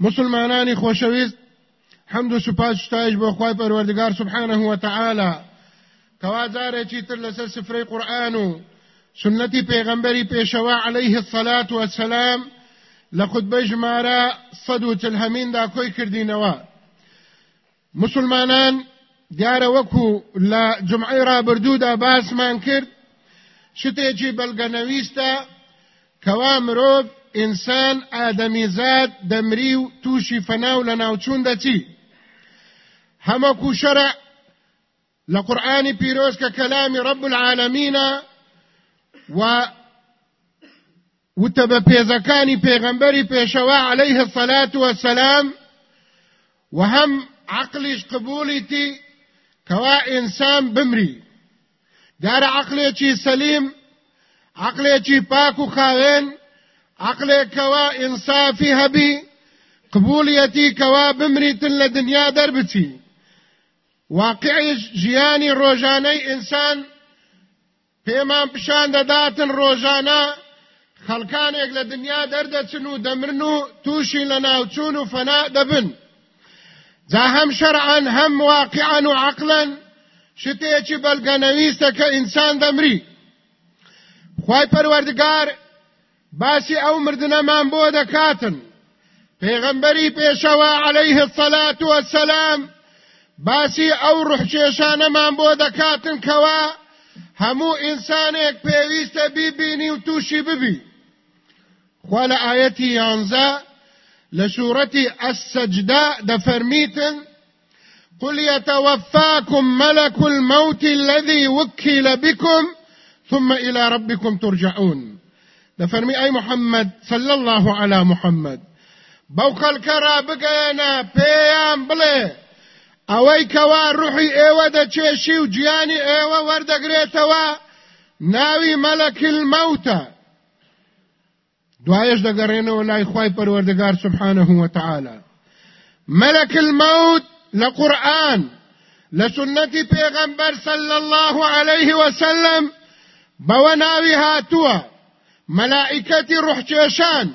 مسلمانانی خۆشەویست. حەمد و سوپاس شتایش بۆ خی پەروەردگار سبحانه وتعالى کەوا جارێکی تر لەسەر سفرەی قورآن و سنەتی پێغەمبەری پێشەوە عليه الصلاة والسلام لە خودبەی ژمارە سەد و چلهەمیندا کۆی کردینەوە. مسلمانان دیارە وەکو لە جمعی ڕابردوودا باسمان کرد. شتێکی بەلگەنەویستە کەوا مرۆڤ ئینسان ئادەمیزاد دەمری و تووشی فەناو لە ناوچوون دەچی هەمەکو شەرع لە قورآانی پیرۆز کە کەلامی ڕب العالەمینە و وتە بە پێزەکانی پێغەمبەری پێشەوە عليه الصلاة والسلام و هەم عقلیش قبولیتی کەوا ئینسان بمری. دیارە عقلێکی سەلیم عقلێکی پاک و خاوێن عقلێکەوە ئینسافی هەبی قبولیەتی کەوا بمریتن لە دنیا دەربچی واقعیش ژیانی ڕۆژانەی ئینسان پێمان پیشان دەداتن ڕۆژانە خەڵکانێک لە دنیا دەردەچن و دەمرن و تووشی لە ناوچوون و فەنا دەبن جا هەم شەرعان هەم واقعان و عقلن شتێکی بەلگەنەویستە کە ئینسان دەمری خی پەروەردگار باسی ئەو مردنەمان بۆ دەکاتن. پێغەمبەری پێشەوە عليه الصلاة والسلام باسی ئەو ڕحکێشانەمان بۆ دەکاتن کەوا هەموو ئینسانێک پێویستە بیبینی و تووشی ببی. خوا لە ئاەتی یانزە لە سوورەتی قل يتوفاكم ملك الموت الذي وكل بكم ثم إلى ربكم ترجعون. دفرمي أي محمد؟ صلى الله على محمد. بوخل كرا بقينا بيان بلي اوي كوا روحي أيوه دا چيشي و أيوه وردقريتوا ناوي ملك الموتى دعايش دقرينو لا يخواي پروردگار سبحانه وتعالى ملك الموت لقرآن لسنة پیغمبر صلى الله عليه وسلم بوناوي هاتوا ملائکتی روح چێشان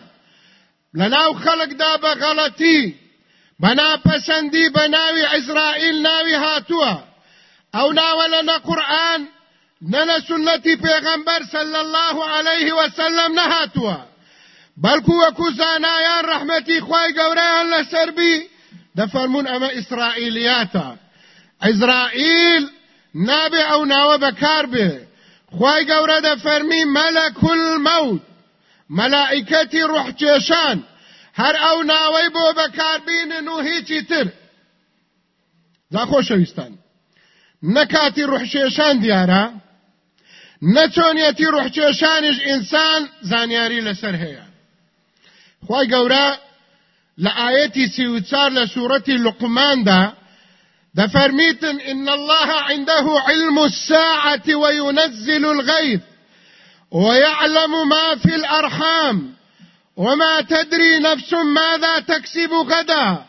لەناو خەڵکدا بە غەڵەتی بەناپەسەندی بە ناوی عیزرائیل ناوی هاتووە ئەو ناوە لە نە قورآن نەنە سنەتی پێغەمبەر صلی الله عليه وسلم نەهاتووە بەڵکو وەکو زانایان ڕەحمەتی خوای گەورەیان لەسەربی دەفەرمون ئەمە ئیسرائیلیاتە عیزرائیل نابێ ئەو ناوە بەکار بێ خوای گەورە دەفەرمی مەلەک المەوت مەلائکەتی ڕوحکێشان هەر ئەو ناوەی بۆ بەکاربینن و هیچی تر. دا خۆشەویستان نەکاتی ڕوحشێشان دیارە. نەچۆنیەتی ڕوحکێشانیش ئینسان زانیاری لەسەر هەیە. خی گەورە لە ئاەتی سی و چار لە سوورەتی لقماندا دفرميتن إن الله عنده علم الساعة وينزل الغيث ويعلم ما في الأرحام وما تدري نفس ماذا تكسب غدا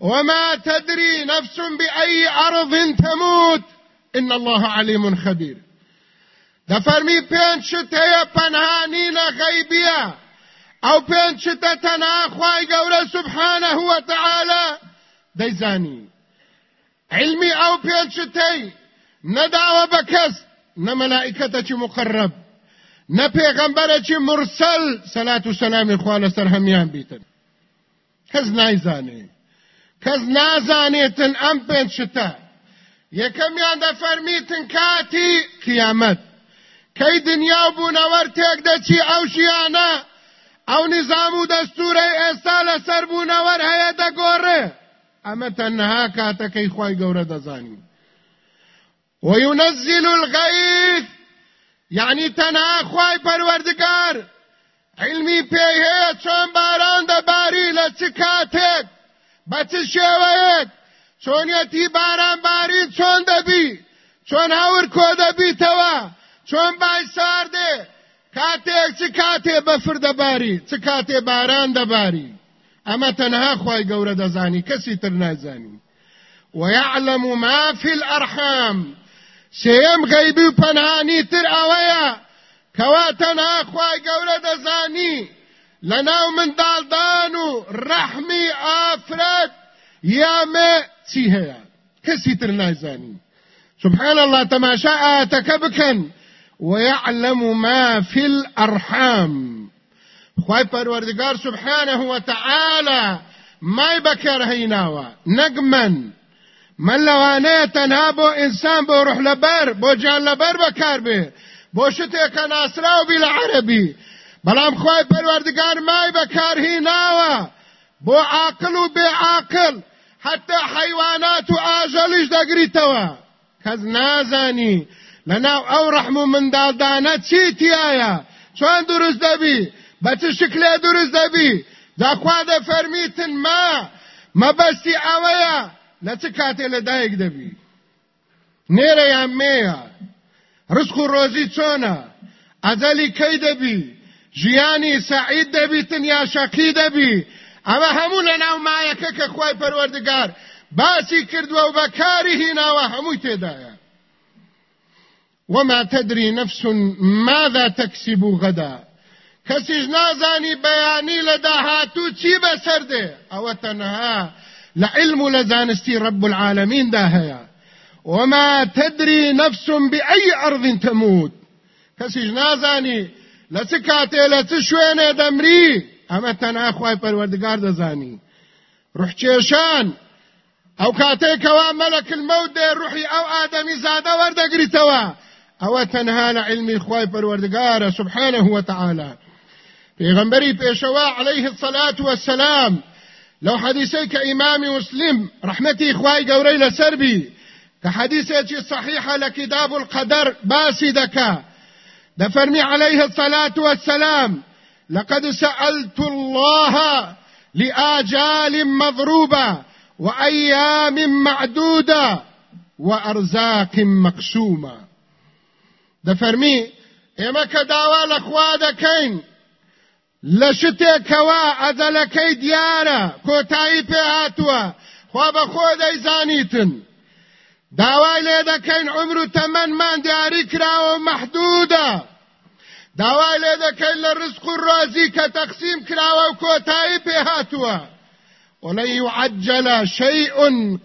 وما تدري نفس بأي أرض تموت إن الله عليم خبير. دفرمي بين شتيا پنهانين غيبيا أو بين شتا تناخواي قوله سبحانه وتعالى ديزاني. علمی او پیلچتی نه دعوه بکس نه ملائکتا چی مقرب نه پیغمبر چی مرسل. صلاة و سلامی خوال سر همیان بیتن کس نایزانه کس نازانیتن ام پیلچتا یکمیان ده فرمیتن کاتی قیامت کەی دنیا و بوونەوەەر تێک دەچی ئەو شیانە ئەو نظام و دەستورەی ئێستا لەسەر بوونەوەەر هەیە دەگۆڕێ. ئەمە تەنها کاتەکەی خی گەورە دەزانی وينزل الغيث. یەعنی تەنها خوای پەروەردگار. علمی پێی هەیە چۆن باران دەباری لە چ کاتێک بە چ شێوەیەک چۆنیەتی باران باری چۆن دەبی چۆن هەور کۆ دەبیتەوە چۆن بای ساردێ کاتێک چ کاتێ بەفر دەباری چ کاتێ باران ئەمە تەنها خی گەورە دەزانی کەسی تر ويعلم ما في الأرحام. سێم غەیبی و پەنهانی تر ئەوەیە. کەوا تەنها خوای گەورە دەزانی. لە ناو منداڵدان و ڕەحمی ئافرەت یامێ چی هەیە؟ کەسی تر نایزانی سبحان الله تماشا آتك بكن ويعلم ما في الأرحام. خواهي پروردگار سبحانه وتعالى ما بكر هيناوا نقمن من. لەوانەیە تەنها بۆ ئینسان بۆ ڕح لەبەر بۆ جان لەبەر بەکار بێ. بۆ شتێکە ناسراوبی لە عەربی بەڵام خۆی پەروەردگار مای بەکارهی ناوە بۆ عاقل و بێ عاقل. حتى حیوانات و ئاژەلیش دەگریتەوە. کەس نازانی. لەناو ئەو ڕەحم و منداڵدانە چی تایە چۆن دروست دەبی؟ بە چ شکلێ دروست دەبی؟ داخوا دەفەرمیتن ما. مەبەستی ئەوەیە. لە چ کاتێ لەدایک دەبی؟ نێرە یان مێیە؟ ڕسق و ڕۆزی چۆنە؟ ئەجەلی کەی دەبی؟ ژیانی سعید دەبیتن یا شەقی دەبی؟ ئەمە هەموو لە ناو مایەکە کە خوای پەروەردگار. باسی کردووە و بەکاری هیناوە هەمووی تێدایە. وما تدري نفس ماذا تكسب غدا؟ کەسیش نازانی بەیانی لە داهاتوو چی بەسەردێ ئەوە تەنها لزانستي رب العالمين داهيا وما تدري نفس بأي أرض تموت۔ كسيج نازاني لسكاتي لسشوين دمري اما تناخواي پروردگار دزاني روح چێشان أو کاتێکەوە مەلك الموت دێ ڕوحی ئەو ئادەمی زادە وەردەگریتەوە ئەوە تەنها لە علمی خوای پەروەردگارە سبحانه وتعالى پێغەمبەری پێشەوە عليه الصلاة والسلام. لو حديثيك إمام مسلم رحمتي إخوائي قوري لسربي كحديثي صحيحة لكتاب القدر باسي دكا دفرمي عليه الصلاة والسلام لقد سألت الله لآجال مضروبة وأيام معدودة وأرزاق مقسومة. دفرمي إما كداوى لأخوة دكين لە شتێکەوە ئەزەلەکەی دیارە کۆتایی پێ هاتووە. خوا بە خۆ دەیزانیتن. داوای لێ دەکەین عمر و تەمەنمان دیاری کراوە مەحدودە داوای لێ دەکەین لە ڕزق و ڕازی کە تەقسیم کراوە و کۆتایی پێ هاتووە.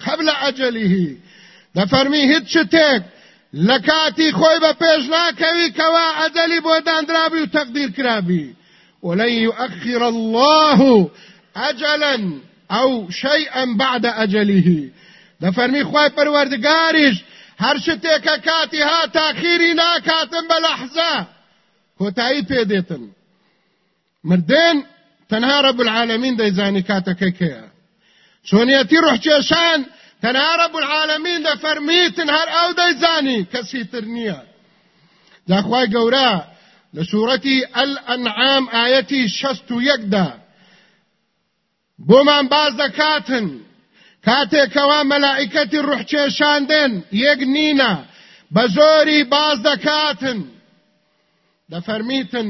قبل أجله. دفرمي هیچ شتێک لە کاتی خۆی بە پێش ناکەوی کەوا ئەجەلی بۆ و تەقدیر کرابی. ولن يؤخر الله اجلا أو شيئا بعد أجله. ده فرمی خواه پروردگارش هر شتێکە کاتی ها تاخیری ناکاتن بە لەحزە کۆتایی پێدێتن مردێن تەنها رب العالمین دەیزانی کاتەکەی کەیە چۆنیەتی ڕحکێشان تەنها رب العالمین دەفەرمیتن هەر ئەو دەیزانی کەسی تر نییە داخوای گەورە لە سوورەتی ئەلئەنعام ئاەتی شەست و یەکدا بۆمان باز دەکاتن کاتێکەوە مەلائکەتی ڕوحکێشاندن یەک نینە بە زۆری باز دەکاتن دەفەرمیتن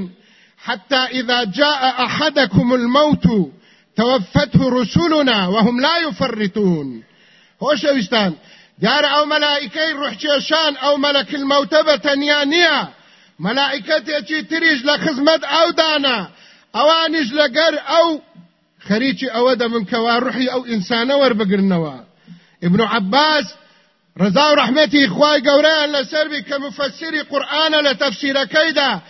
حتى إذا جاء أحدكم الموت توفته رسلنا وهم لا يفرطون. خۆشەویستان دار أو ملائكي روح جيشان أو ملك الموت بتنيانيا. ملائكتي تريج لخزمت أو دانا لقر أو خريجي اودا من كوا روحي أو انسانه وربقرنوا ابن عباس رضا ورحمتي اخواي قوران لسربي كمفسري قرآن لتفسير كيدا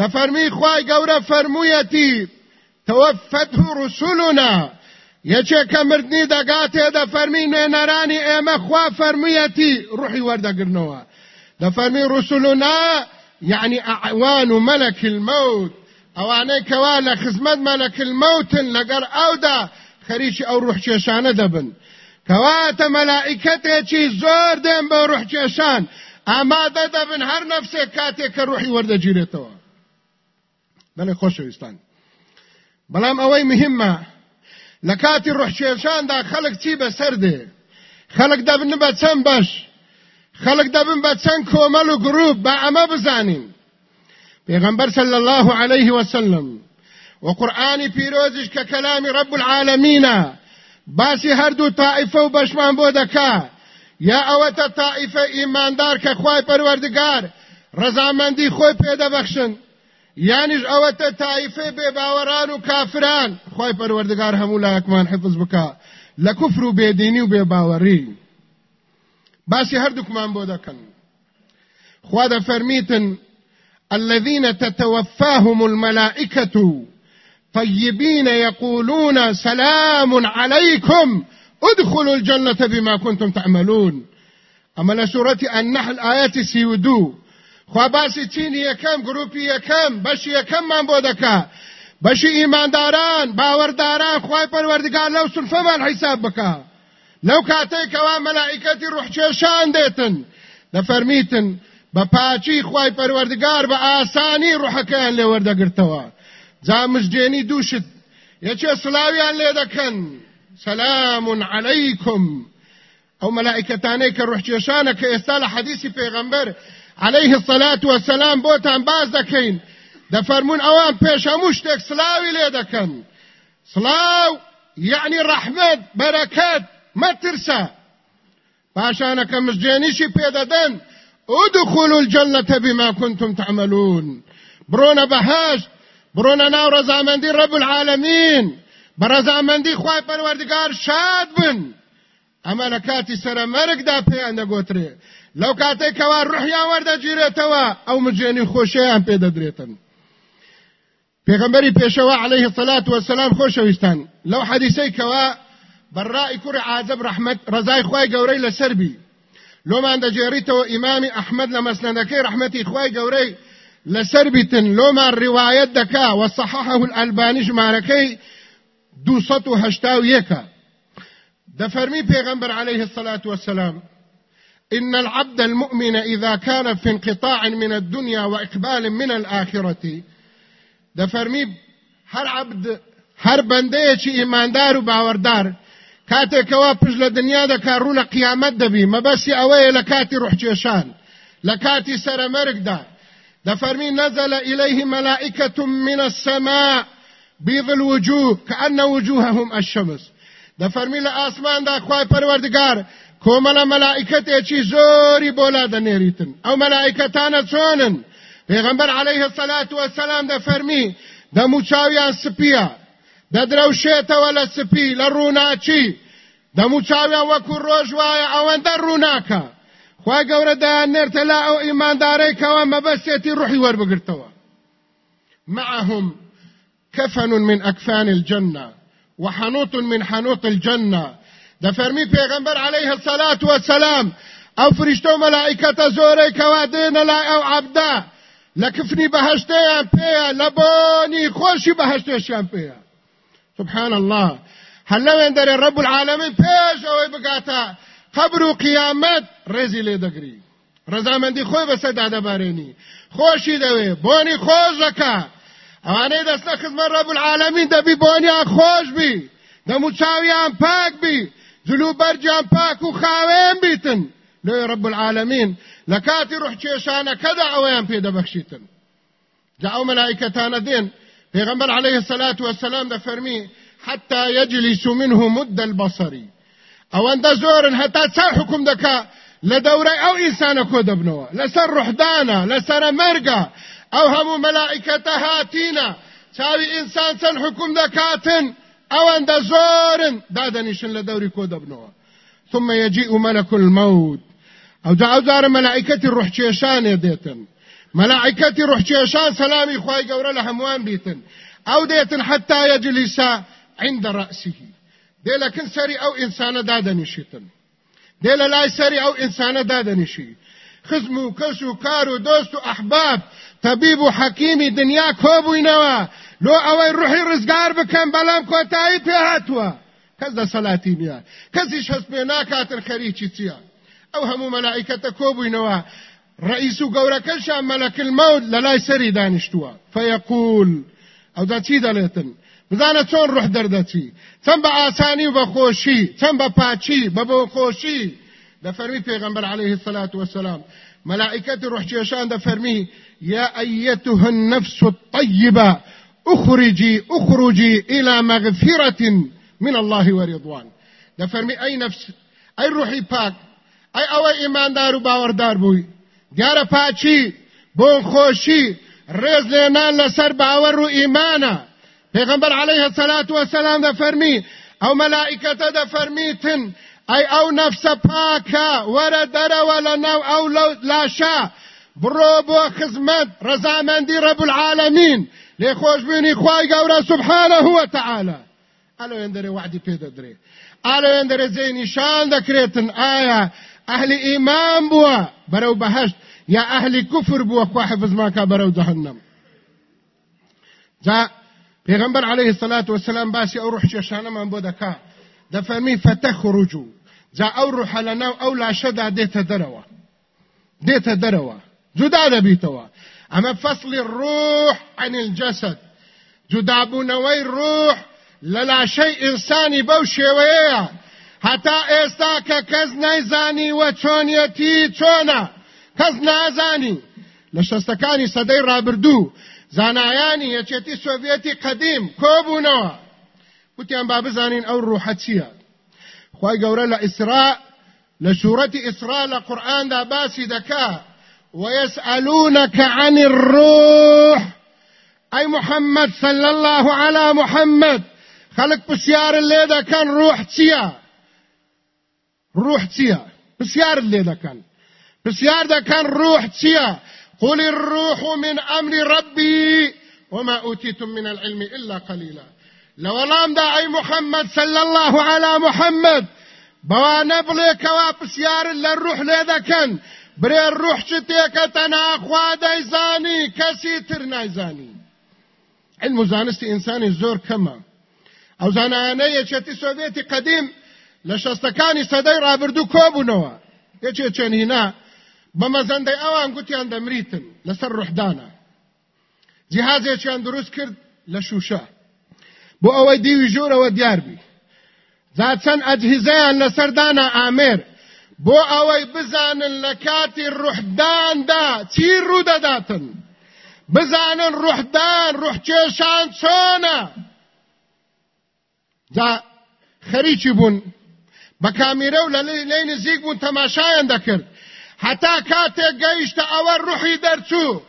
ده فرمی خوای گەورە فەرموویەتی توفته رسولنا. یەکێکە مردنی دەگاتێ دە فەرمی نوێنەرانی ئێمە خوا فەرموویەتی ڕوحی وەردەگرنەوە. دە فەرمی رسولنا يعني أعوان ملك الموت ئەوانەی کەوا لە خزمەت مەلەک الموتن لەگەر ئەودا خەریکی ئەو ڕوحکێشانە دەبن کەواتە مەلائکەتێکی زۆر دێن بە ڕوحکێشان ئامادە دەبن هەر نەفسێک کاتێک کە ڕوحی وەردەگیرێتەوە بەڵێ خۆشەویستان بەڵام ئەوەی مهمە لە کاتی ڕحکێشاندا خەڵک چی بەسەر دێ خەڵک دەبن بە چەند بەش خەڵک دەبن بە چەند کۆمەڵ و گروپ بە ئەمە بزانین پێغەمبەر صلی الله عليه وسلم وقرآنی پیرۆزش کە کەلامی رب العالمینە باسی هەردوو تائیفە و بەشمان بۆ دەکا یا ئەوەتە تائیفە ئیماندار کە خوای پەروەردگار ڕەزامەندی خۆی پێدەبەخشن یانیش ئەوەتە تایفێ بێباوەڕان و کافران خی پەروەردگار هەموو لایەکمان حفظ بکە لە کوفر و بێدینی و بێباوەڕی باسی هەردووکمان بۆ دەکەن. خوا دەفەرمیتن الذين تتوفاهم الملائكة طيبين يقولون سلام عليكم ادخلوا الجنة بما كنتم تعملون. أما لسورة النحل آيات سيودو. خوا باسی چینی یەکەم گروپی یەکەم بەشی یەکەممان بۆ دەکا. بەشی ئیمانداران باوەڕداران خوای پەروەردگار لەو سنفەمان حیساب بکە لەو کاتێکەوە مەلائکەتی ڕوحکێشان دێتن دەفەرمیتن بە پاکی خوای پەروەردگار بە ئاسانی ڕوحەکەیان لێ وەردەگرتەوە. جا مژدێنی دووشت یەکێ سلاویان لێ دەکەن. سلام علیکم ئەو مەلائکەتانەی کە ڕوحکێشانە کە ئێستا لە حەدیسی پێغەمبەر عليه الصلاة والسلام بوتان باز دەکەین دەفەرمون ئەوان پێش هەموو شتێک سلاوی لێ دەکەن. سلااو یعنی ڕەحمەت بەرەکەت. مەترسە پاشانەکە مژدێنیشی پێدەدەن ادخلوا الجنة بما كنتم تعملون. بڕۆنە بەهەشت برونا ناو رزامندي رب العالمين. برزامندي خواهي پروردگار شاد بن. اما لكاتي سر مرق دا پيان دقوتري لەو کاتێک کەوا ڕحیان وەردەگیرێتەوە ئەو مجێنی خۆشییان پێدەدرێتن پێغمبەری پێشەوە عليه الصلاة والسلام خۆشەویستان لەو حەدیسەی کەوا بەڕای کوڕی عازب ڕحمەت ڕزای خوای گەورەی لەسەر بی لۆمان دەجێڕیتەوە ئیمامی ئەحمد لە مەسنەدەکەی ڕحمەتی خوای گەورەی لەسەر بیتن لۆمان ڕواەت دەکا وەصححه الألباني ژمارەکەی 281 دەفەرمی پێغمبەر عليه الصلاة والسلام إن العبد المؤمن إذا كان في انقطاع من الدنيا وإقبال من الآخرة دفرمي هر عبد هر بندەیەکی ئیماندار و باوەڕدار کاتێکەوە پشت لە دنیا دەکا ڕوونە قیامەت دەبی. مەبەسی ئەوەیە لە کاتی ڕوحکێشان لە کاتی سەرەمەرگدا دەفەرمی نەزل إليه ملائكة من السماء بيض الوجوه كأن وجوههم الشمس. دەفەرمی لە ئاسماندا خوای پەروەردگار کۆمەڵە مەلائکەتێکی زۆری بۆلا دەنێریتن. ئەو مەلائکەتانە چۆنن؟ پێغەمبەر عەلەیه السەلات وەسەلام دەفەرمی دەموچاویان سپیە. دەدرەوشێتەوە لە سپی لە ڕووناچی. دەموچاویان وەکو ڕۆژ وایە ئەوەندە ڕووناکە. خوا گەورە دایانێرتە لا ئەو ئیماندارەی کەوە مەبەستێتی ڕوحی وەربگرتەوە. معهم كفن من أكفان الجنة وحنوط من حنوط الجنة. دەفەرمی پێغەمبەر عليه الصلاة والسلام ئەو فریشتە و مەلائکەتە زۆرەی کەوا دێنە لای ئەو عەبدا لە کفنی بەهەشتەیان پێیە لە بۆنی خۆشی بەهەشتێشیان پێیە سبحان الله. هەر لەوێندەر رب العالمين پێش ئەوەی بگاتە قەبر و قیامەت ڕێزی لێ دەگری. رضامندی خۆی بەسەردا دەبارێنی خۆشی دەوێ بۆنی خۆش دەکا ئەوانەی دەستە خزمەت ڕەب العالمین دەبی بۆنیان خۆش بی. دەموچاویان پاک بی. جلو بەرجیان پاک و خاوێن بیتن. لێ ڕەب العالمین. لە کاتی ڕوح کێشانەکەدا ئەوەیان پێدەبەخشیتن جا ئەو دێن پێغەمبەر عليه الصلاة والسلام دەفەرمی حتى يجلس منه مد البصري ئەوەندە زۆرن هەتا چەند حکم دەکا لە دەورەی ئەو ئینسانە کۆ دەبنەوە لەسەر ڕوحدانە لەسرە مەرگە ئەو هەموو مەلائکەتە هاتینە چاوی ئینسان چەند حکم دەکاتن ئەوەندە زۆرن دادەنیشن لە دەوری کۆ دەبنەوە ثم يجيء ملك الموت. أو جا أو زار ملائكتي روح چێشانێ ملائكتي روح چێشان سلامي گەورە لە هەمووان بیتن أو دێتن حتى يجلس عند رأسه. دێ لەکن سەری ئەو ئینسانە دادەنیشیتن دێ لە لای سەری ئەو ئینسانە دادەنیشی خزم و کەس و کار و دۆست و ئەحباب تەبیب و حەکیمی دنیا کۆبووینەوە لۆ ئەوەی ڕوحی ڕزگار بکەم بەڵام کۆتایی پێ هاتووە کەس دەسەلاتی نییە کەسیش هەست پێ ناکاتن خەریکی چییە ئەو ڕئیس و گەورەکەشان مەلەک المەود لە لای سەری دانیشتووە. فەیەقول ئەو دا چی دەڵێتن؟ بزانە چۆن ڕح دەردەچی؟ چەند بە ئاسانی و خۆشی چەند بە پاچی خۆشی؟ دەفەرمی پێغەمبەر عليه الصلاة والسلام ملائكة روح جيشان دفرمي يا أيتها النفس الطيبة اخرجي اخرجي إلى مغفرة من الله ورضوان دەفەرمی ئەی نەفس ئەی ڕوحی پاک ئەی ئەوەی ئیماندار باوەڕدار بووی دیارە پاکی بۆ خۆشی ڕێز لێنان لەسەر باوەڕ و ئیمانە. عليه الصلاة والسلام دەفەرمی ئەو مەلائکەتە دەفەرمیتن. ئەی ئەو نەفسە پاکە وەرە دەرەوە لە ناو ئەو لاشا. بڕۆ بۆ خزمەت ڕەزامەندی ڕەب العالمین لێ خۆشببوونی خوای گەورە سبحانه هو تعالى ئەلۆێن دەرێ وعدی پێ دەدرێ ئالۆێن دەرێ جێی نیشان دەکرێتن. ئایا ئەهلی ئیمان بووە بەرەو بەهشت یا ئەهلی کوفر بووە خوا حفظماکە بەرەو جەهنم جا پیغمبر عليه الصلاة والسلام باسی أو روح چێشانەمان بۆ دەکا دەفەرمی فتەخرجو جا ئەو ڕوحە لەناو ئەو لاشەدا دێتە دەرەوە دێتە دەرەوە جودا دەبیتەوە ئەمە فەصلی ڕوح عن الجسد. جودابوونەوەی ڕوح لە لاشەی ئینسانی بەو شێوەیەیە هەتا ئێستا کە کەس نایزانی وە چۆنیەتی چۆنە کەس نازانی لە شەستەکانی سەدەی ڕابردوو زانایانی یەکێتی سۆڤێتی قەدیم کۆبوونەوە وتیان با بزانین ئەو ڕوحە چییە خی گەورە لە ئیسرا لە ئیسرا لە قورآاندا باسی ويسألونك عن الروح أي محمد صلى الله على محمد خلق بسيار الليلة كان روح تيا روح تيا بسيار الليلة كان. بسيار ده كان روح تيا قل الروح من أمر ربي وما أوتيتم من العلم إلا قليلا. لولام دا أي محمد صلى الله على محمد بوانا بليكوا بسيار للروح لذا كان. بري الروح شتيك تناخوا دايزاني كسي ترنايزاني علم زانستي إنساني زور كما. أو زاناني يشتي سوفيتي قديم لشستكاني سدي رابردو كوبونوا يشي چنهنا بەمەزەندەی ئەوان گوتیان دەمریتن لەسەر ڕحدانە جیهازێکیان دروست کرد لە شوشە. بۆ ئەوەی دیوی ژوورەوە دیاربی جا چەند ئەجهیزەیان لەسەردانە ئامێر بۆ ئەوەی بزانن لە کاتی ڕحداندا چی ڕوودەداتن بزانن ڕحدان ڕحکێشان چۆنە. جا خەریکی بوون بە کامیرە و لە لەی نزیک بوون تەماشایان دەکرد. حتا کاتێک گەیشتە ئەوە ڕوحی دەرچوو.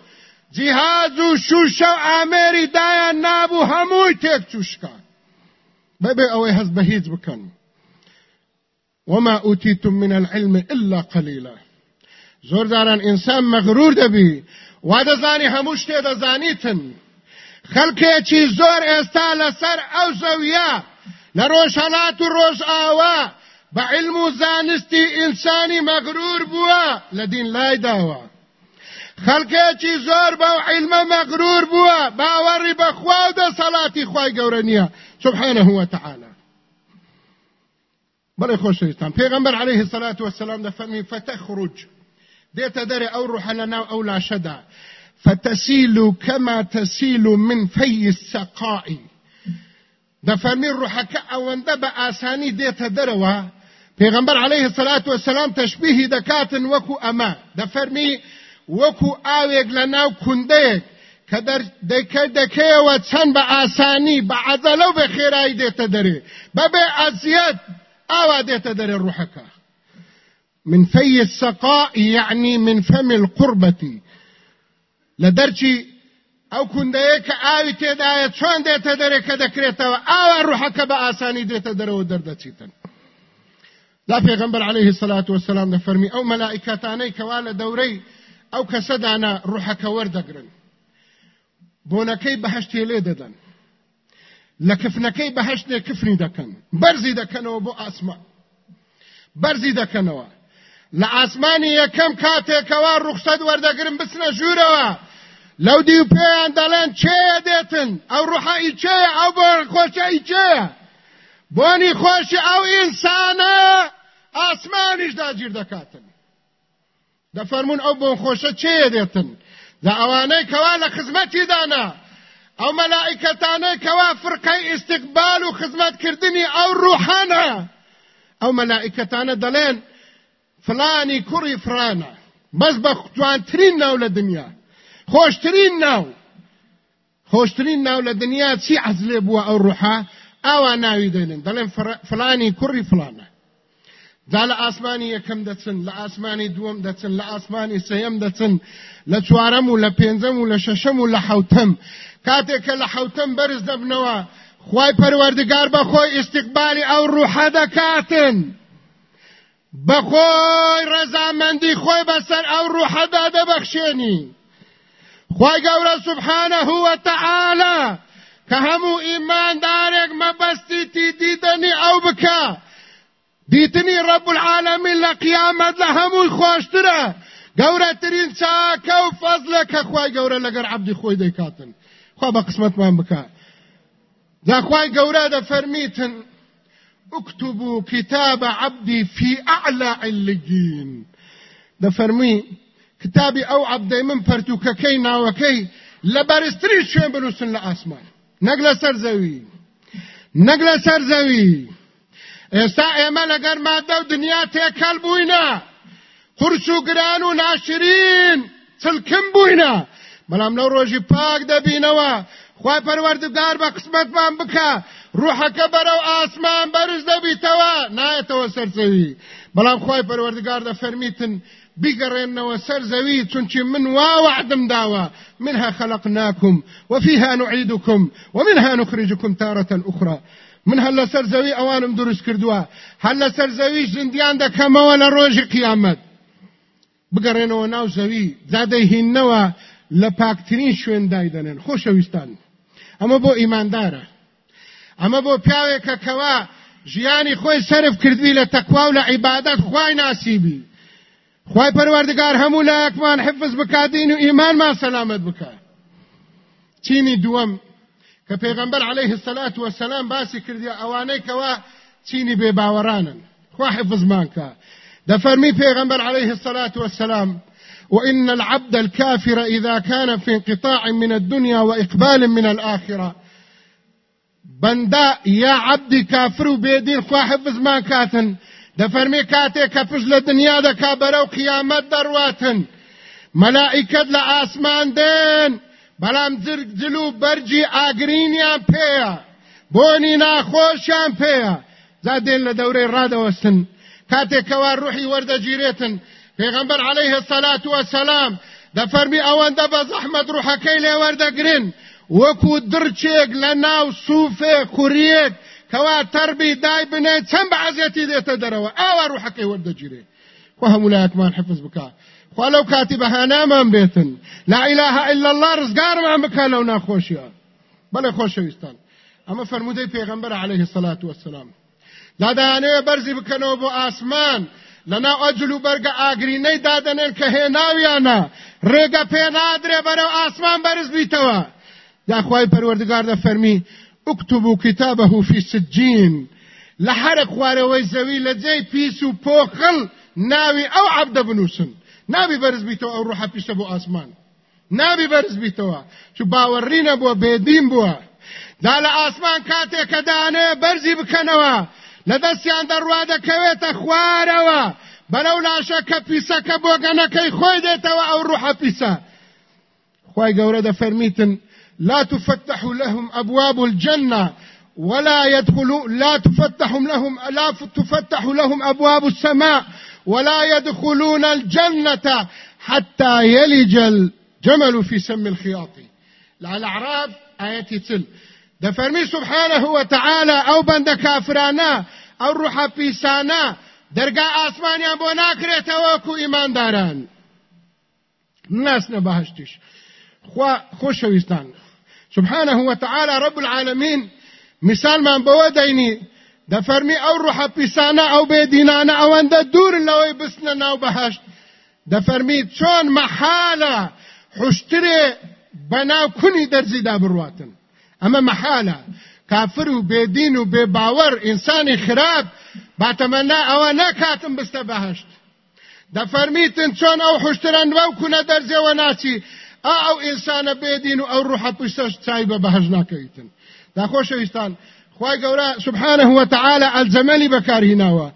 جیهاز و شوشە و ئامێری دایان نابوو هەمووی تێک چوشکە بەبێ ئەوەی هەست بە هیچ وما أوتيتم من العلم إلا قليلا. زۆر داران ئینسان مەغرور دەبی. وا دەزانی هەموو شتێ دەزانیتن. خەڵکێکی زۆر ئێستا لەسەر ئەو زەویە. لە ڕۆژهەڵات و ڕۆژ علم و زانستی ئینسانی مەغرور بووە لە دین لای داوە خەڵکێکی زۆر بەو عیلمە مەغرور بووە باوەڕی بەخوا و دەسەڵاتی خوای گەورە نییە. سبحانه وتعالى بەڵێ خۆشەویستان. پێغەمبەر عليه الصلاة والسلام دەفەرمی فتخرج دێتە دەرێ ئەو ڕوحە لە ناو ئەو لاشەدا. فتسيل كما تسيل من في السقاء دەفەرمی ڕوحەکە ئەوەندە بە ئاسانی دێتە دەرەوە پێغەمبەر عليه الصلاة والسلام تشبیهی دەکاتن وەکو ئەمە دەفەرمی وەکو ئاوێک لە ناو کوندەیەک کە دەکەیەوە چەند بە ئاسانی بە عەزەلە و بە خێرایی دێتە دەرێ بەبێ ئەزیەت ئاوا دێتە دەرێ ڕوحەکە من في السقاء يعني من فم القربة لدرجي أو ئاوی تێدایە چۆن دێتە دەرێ کە دەکرێتەوە ئاوا ڕوحەکە بە ئاسانی دێتە دەرەوە دەردەچیتن لا پێغمبەر عليه الصلاة والسلام دەفەرمی ئەو مەلائکەتانەی کەوا لە دەورەی ئەو کەسەدانە ڕوحەکە وەردەگرن. بۆنەکەی بەهشتێ لێ دەدەن. لە کفنەکەی بەهشتێ کفنی دەکەن. بەرزی دەکەنەوە بۆ ئاسما. بەرزی دەکەنەوە. لە ئاسمانی یەکەم کاتێکەوە ڕوخسەد وەردەگرن بچنە ژوورەوە. لەو دی و پێیان دەڵێن چێە دێتن؟ ئەو ڕوحایی چێە ئەو بۆ خۆشایی چێە بۆنی خۆشی ئەو ئینسانە ئاسمانیش داگیر دەکاتن. دەفەرمون ئەو بۆن خۆشە چێە دێتن؟ دا ئەوانەی کەوا لە خزمەتی دانا. ئەو مەلائکەتانەی کەوا فرقەی ئیستقبال و خزمەتکردنی ئەو ڕوحانە. ئەو مەلائکەتانە دەڵێن فلانی کوڕی فرانە بەس بە جوانترین ناو لە دنیا. خۆشترین ناو. خۆشترین ناو لە دنیا چی عەزلێ بووە ئەو ڕوحا؟ ئاوا ناوی دێنن دەڵێن فلانی کوڕی فلانە دا لە ئاسمانی یەکەم دەچن لە ئاسمانی دووەم دەچن لە ئاسمانی سەیەم دەچن لە چوارەم و لە پێنجەم و لە شەشەم و لە حوتەم کاتێک کە لە حوتەم بەرز دەبنەوە خوای پەروەردگار بە خۆی ئیستقبالی ئەو ڕوحە دەکاتن. بەخۆی ڕەزامەندی خۆی بەسەر ئەو ڕوحەدا دەبەخشێنی. خوای گەورە سبحانه وتعالى کە هەموو ئیماندارێک مەبەستی دیدنی ئەو بکە. دیتنی رب العالمین لە قیامەت لە هەمووی خۆشترە گەورەترین چاکە و فەزلە کە خوای گەورە لەگەر عەبدی خۆی دەیکاتن خوا بە قسمەتمان بکە ذاخواي قورادة فرميتن اكتبوا كتاب عبدي في أعلى عليين. ده فرمي كتابي أو عبدي من فرتوككي ناوكي لبارستري شوين بنوسن لاسمان نقل سرزوي نقل سرزوي ئێستا ئێمە لەگەر مادە و دنیا تێکەل بووینە قورس و گران و ناشرین چلکم بووینە بەڵام لەو ڕۆژی پاک دەبینەوە. خوای پەروەردگار بە قسمەتمان بکە. ڕوحەکە بەرەو ئاسمان بەرز دەبیتەوە. نایەتەوە سەرزەوی بەڵام خوای پەروەردگار دەفەرمیتن سەر زەوی چونچی من وا وعدم داوە. منها خلقناكم وفيها نعيدكم ومنها نخرجكم تارة أخرى. من هل سەر زەوی ئەوانم دروست کردووە. هەل لە سەر زەوی ژندیان دەکەمەوە لە ڕۆژی قیامەت. بگەڕێنەوە ناو زەوی. جادەهینەوە لە پاکترین شوێن دایدەنێن خۆشەویستان. ئەمە بۆ ئیماندارە. ئەمە بۆ پیاوێکە کەوا ژیانی خۆی سرف کردوی لە تەکوا و لە عیبادەت خوای ناسیبی. خوای پەروەردگار هەموو لایەکمان حفظ بکاتین و ئیمانمان سەلامت بکە. چینی دووەم؟ کە عليه الصلاة والسلام باسی کردی ئەوانەی کەوا چینی بێباوەڕانن خوا حفظمان کە عليه الصلاة والسلام وإن العبد الكافر إذا كان في انقطاع من الدنيا وإقبال من الآخرة. بندا يا عبدي كافر وبيدين خوا حفظ ما كاتن دفرمي كاتي كفش لدنيا دا كابرو قيامت درواتن ملائكة لآسمان دين بلام جلو برجي آگرينيان پيا بوني ناخوشان پيا زادين لدوري رادة وسن كاتي كوار روحي ورد جيريتن پیغمبر علیه الصلاة والسلام د فرمی اوان د بز احمد روحکی له وردګرین وکو درچیک لناو صوفه خوریک کوا تربی دای بعزیتی دیتا دروا أو روحکی وردجیره وهم لا يكمان حفظ بكا ولو كاتبها ناما بيتن لا إله إلا الله رزقار ما بكا لو ناخوشيا بل خوشويستان أما فرمودي پیغمبر عليه الصلاة والسلام. لا دانه برزي بكنو بو آسمان. لەناو ئەجل و بەرگە ئاگرینەی دادەنێن کە هێناویانە ڕێگە پێنادرێ بەرەو ئاسمان بەرز بیتەوە داخوای پەروەردگار دەفەرمی اكتبوا كتابه في سجين لحرق خوارەوەی زەوی لە جێی پیس و پۆخڵ ناوی ئەو عەبدە بنووسن نابی بەرز بیتەوە ئەو ڕوحە پیسە بۆ ئاسمان. نابی بەرز بیتەوە. چ باوەڕی نەبووە بێدین بووە. دا لە ئاسمان کاتێک کە دانێ بەرزی بکەنەوە. لە دەستیان دەڕوا دەکەوێتە خوارەوە. بەلەو لاشە کە پیسەکە بۆ گەنەکەی خۆی دێتەوە ئەو ڕوحە پیسە. خی گەورە دەفەرمیتن لا تفتح لهم أبواب الجنة ولا يدخلوا لا تفتح لهم لا تفتح لهم أبواب السماء ولا يدخلون الجنة حتى يلج الجمل في سم الخياط. الأعراف آياتي تل دفرمي سبحانه وتعالى أو بند كافرانا أو روح بيسانا درقا آسمانيان بو ناكريتەوە وەکو ئیمانداران ناس نەباهشتش خوا خۆشەویستان سبحانه وتعالى رب العالمين مثال من دەینی دەفەرمی ئەو ڕوحە پیسانە ئەو بێدینانە ئەوەندە دوورن لەوەی بستنە ناو بەهشت. دەفەرمی چۆن مەحالە حشترێ بەناو کونی دەرزیدا بڕواتن. ئەمە مەحالە. کافر و بێدین و بێباوەڕ ئینسانی خراپ باتەمەنا ئەوە ناکاتم بستە بەهشت. دەفەرمیتن چۆن ئەو حشتران بەو کونە دەرزێەوە ناچی. ئەو ئینسانە بێدین و ئەو ڕوحە پشتەش چای بە بەهژ ناکەیتن داخۆشەویستان. خی گەورە سبحانه وتعالى الجملی بەکارهیناوە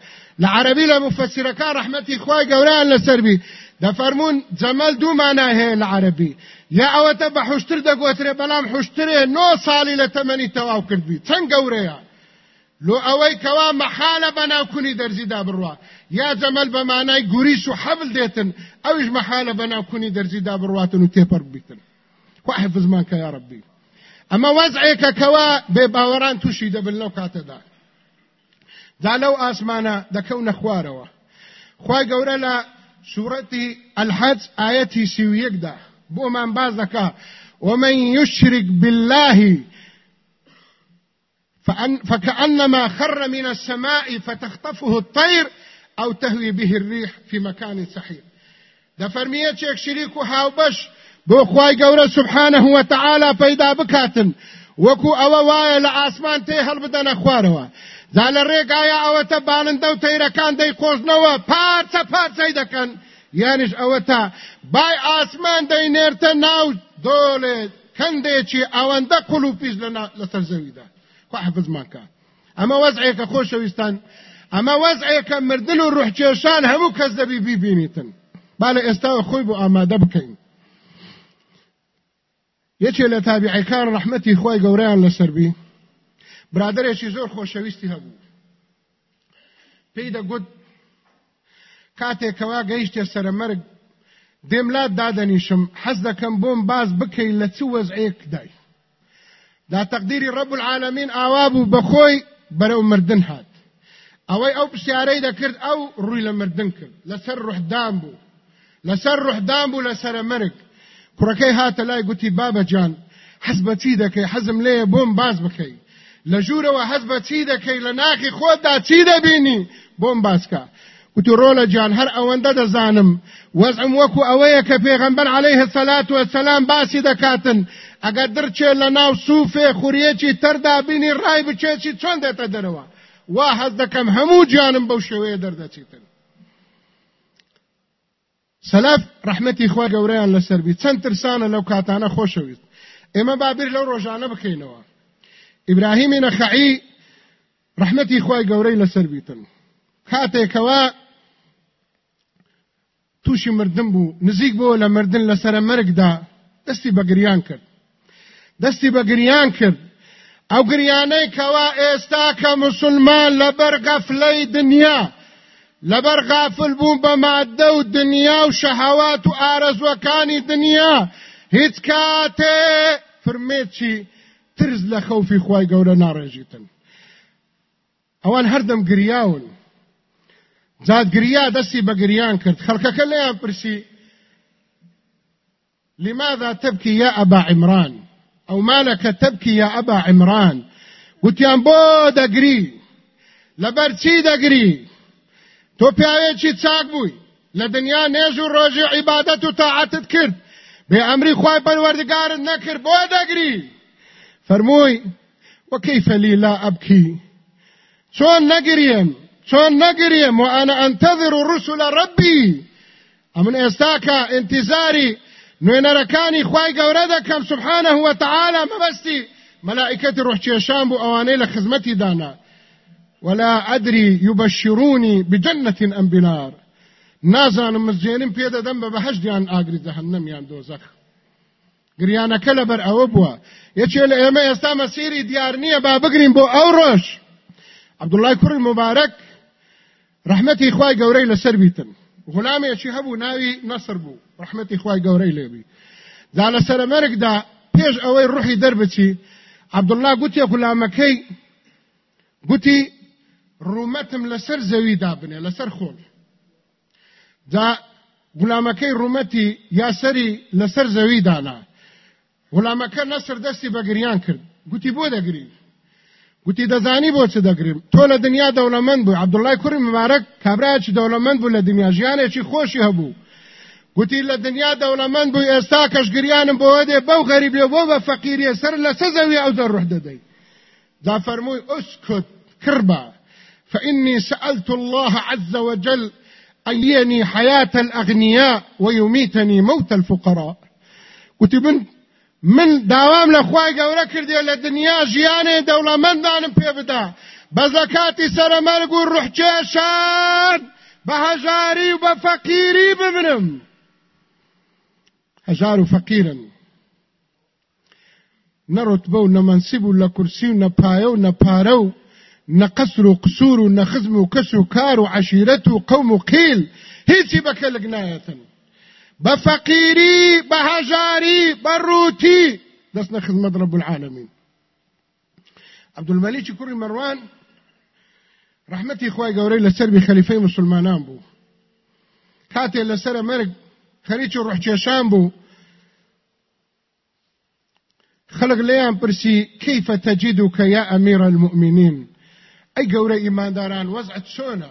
لە عربی لە مفسیرەکان ڕحمەتی خی گەوریان لەسەربی دەفەرمونون جەمەل دوومانە هەیە لە عربی یا ئەوەتە بە حشتر دەگوترێ بەڵام حشترێ نۆ ساڵی لە تەمەنی تەواو کردبی چەند گەورەیە لو ئەوەی کەوا مەحالە بەناوکونی دەرزیدا بڕوا یا جەمەل بە مانای گوریش و حەبل دێتن ئەویش مەحالە بەناوکونی دەرزیدا بڕواتن و تێپەر ببیتن خوا حفظمان کە یا ڕبی ئەمە وەزعێکە کەوا بێ باوەڕان تووشی دەبن لەو کاتەدا. دا لەو ئاسمانە دەکەونە خوارەوە خوای گەورە لە سوورەتی الحەج ئاەتی سیویەکدا. بۆمان باز دەکا. ومن يشرك بالله فكأنما خر من السماء فتخطفه الطير أو تهوي به الريح في مكان سحيق ده فرمية چێک شریک و هاوبەش بۆ خی گەورە سبحانه وتعالى پەیدا بکاتن. وەکو ئەوە وایە لە ئاسمان تێ هەڵبدەنە خوارەوە دا لە ڕێگایە ئەوەتە باڵندە و تەیرەکان دەی قۆزنەوە پارچە پارچەی دەکەن. یانش ئەوە تا بای ئاسمان دەینێرتە ناو دۆڵێ کەندێکی ئەوەندە قوڵ و پیش لەسەر زەویدا. خوا حفظمان کە ئەمە وەزعەیەکە خۆشەویستان. ئەمە وەزعەیەکە مردن و ڕوحکێشان هەموو کەس دەبی بیبینیتن. با لە ئێستا خۆی بۆ ئامادە بکەین. یەکێ لە تابعیکان ڕەحمەتی خۆی گەورەیان لەسەربی برادێکی زۆر خۆشەویستی هەبوو. پێی دەگوت کاتێکەوە گەیشتێ سەرمەرگ دێملات دادەنیشم حەز دەکەم بۆم باز بکەی لە چ وەزعەیەک دای. دا تقدیری رب العالمین ئاوابوو بەخۆی بەرەو مردن هات. ئەوەی ئەو پرسیارەی دەکرد ئەو ڕووی لە مردن کرد لەسەر ڕوحدان بوو. لەسەر ڕوحدان بوو لەسەر مرگ. پرکی هات لای گوتی بابا جان حزب چی دکی حزم لی بوم باز بکی لجور و حزب چی دکی لناخی خود دا چی دبینی بوم باز که گوتی رولا جان هر اونده دا زانم وزعم وکو اویه که پیغمبر علیه الصلاة والسلام باسی دکاتن اگر در چه لناو صوفه خوریه چی تر دا بینی رای بچه چی چون دیتا دروا واحد دکم همو جانم بو شویه در دا چی تر سەلاف ڕەحمەتی خوا گەورەیان لەسەربی چەند ترسانە لەو کاتانە خۆشەویست. ئێمە بابیر لەو ڕۆژانە بکەینەوە. ئیبراهیمی نەخەعی ڕەحمەتی خوای گەورەی لەسەربیتن کاتێکەوە تووشی مردن بوو. نزیک بۆ لە مردن لەسرە مرگدا دەستی بە گریان کرد. دەستی بە گریان کرد. ئەو گریانەی کەوا ئێستا کە مسلمان لەبەر غەفلەی دنیا. لەبەر غافل بوون بە مادە و دنیا و شەهاوات و ئارەزوەکانی دنیا. هیچ ترز لە خەوفی خی گەورە ناڕێژیتن. ئەوان هەردەم گریاون. جادگریا دەستی بە گریان کرد. خەڵکەکە لێیان پرسی لماذا تبكي يا أبا عمران؟ أو ما لك تبكي يا أبا عمران؟ وتيان بو دقري لبرتي دقري تۆ پیاوێکی چاک بووی؟ لە دنیا نێژ و ڕۆژی عیبادەت و تاعاتت کرد. بێ ئەمری خوای پەروەردگارت نەکرد بۆ دەگری. فەرمووی وكيف لي لا أبكي شون نقريم شون نقريم وأنا أنتظر رسل ربي أمن إستاكا انتظاري نوين ركاني خواي قوردكم سبحانه وتعالى مبستي ملائكة روح تشام بو أواني لخدمتي دانا. ولا أدري يبشروني بجنة أم بنار. نازانم مزجێنم پێ دەدەم بە بەهشتیان ئاگری جەهنەمیان دۆزەخ گریانەکە لەبەر ئەوە بووە یەکێ لە ئێمە ئێستا مەسیری دیار نییە با بگرین بۆ ئەو ڕۆژ عبدوڵای کوڕی مبارەک ڕحمەتی خوای گەورەی لەسەر بیتن غلامێکی هەبوو ناوی نەسر بوو ڕحمەتی خوای گەورەی لێبی دا لەسەر مەرگدا پێش ئەوەی ڕوحی دەربچی عبدوڵا گوتی غلامەکەی گوتی ڕوومەتم لەسەر زەوی دابنێ لەسەر خۆن جا غلامەکەی ڕوومەتی یاسەری لەسەر زەوی دانا غلامەکە نەسر دەستی بەگریان کرد. گوتی بۆ دەگری؟ گوتی دەزانی بۆ چ دەگریم تۆ لە دنیا دەوڵەمەند بوو عبدوڵای کوڕی مبارەک کابراایکی دەوڵەمەند بوو لە دنیا ژیانێکی خۆشی هەبوو. گوتی لە دنیا دەوڵەمەند بوو ئێستا کەشگریانم بۆ دێ بەو غەریب لێ بۆ بە فەقیریە سەر لە سە زەوی ئەو دەڕوح دەدەی دا فەرمووی ئوسکت کربە فإني سألت الله عز وجل أن يني حياة الأغنياء ويميتني موت الفقراء. قلت من من لخواي گەورە کردێ لە دنیا ژیانێ دەوڵەمەندانم پێ بدا بە زەکاتی سەرمەرگ و ڕوحکێشان بە هەژاری و بە فەقیری ببنم هەژار و فەقیرن نەڕۆتبە و نەمەنسیب و لە نەقەسر و قسوور و نەخزم و و و و قەوم و قیل هیچی بەکەلک نایەتن بە فەقیری بە هەژاری بە ڕووتی دەستنە خزمەت رب العالمین عبدالمەلیکی کوڕی مەڕوان ڕحمەتی خوای گەورەی لەسەربی خەلیفەی مسلمانان بوو کاتێ لەسرە مەرگ خەریکی ڕحکێشان بوو خلق ليان برسي كيف تجدك يا أمير المؤمنين؟ أي قورة إيمان داران؟ وزعت سونا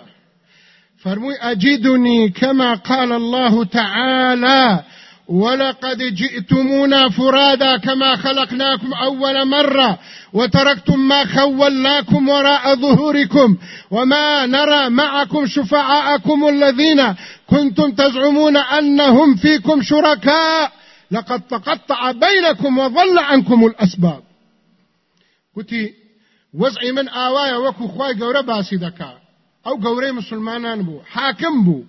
فرموي أجدني كما قال الله تعالى ولقد جئتمونا فرادا كما خلقناكم أول مرة وتركتم ما خولناكم وراء ظهوركم وما نرى معكم شفعاءكم الذين كنتم تزعمون أنهم فيكم شركاء. لقد تقطع بينكم وضل عنكم الأسباب. قلت وزعي من آوايا وكو خواي قورة باسي دكا ئەو گەورەی مسلمانان بوو. حاکم بوو.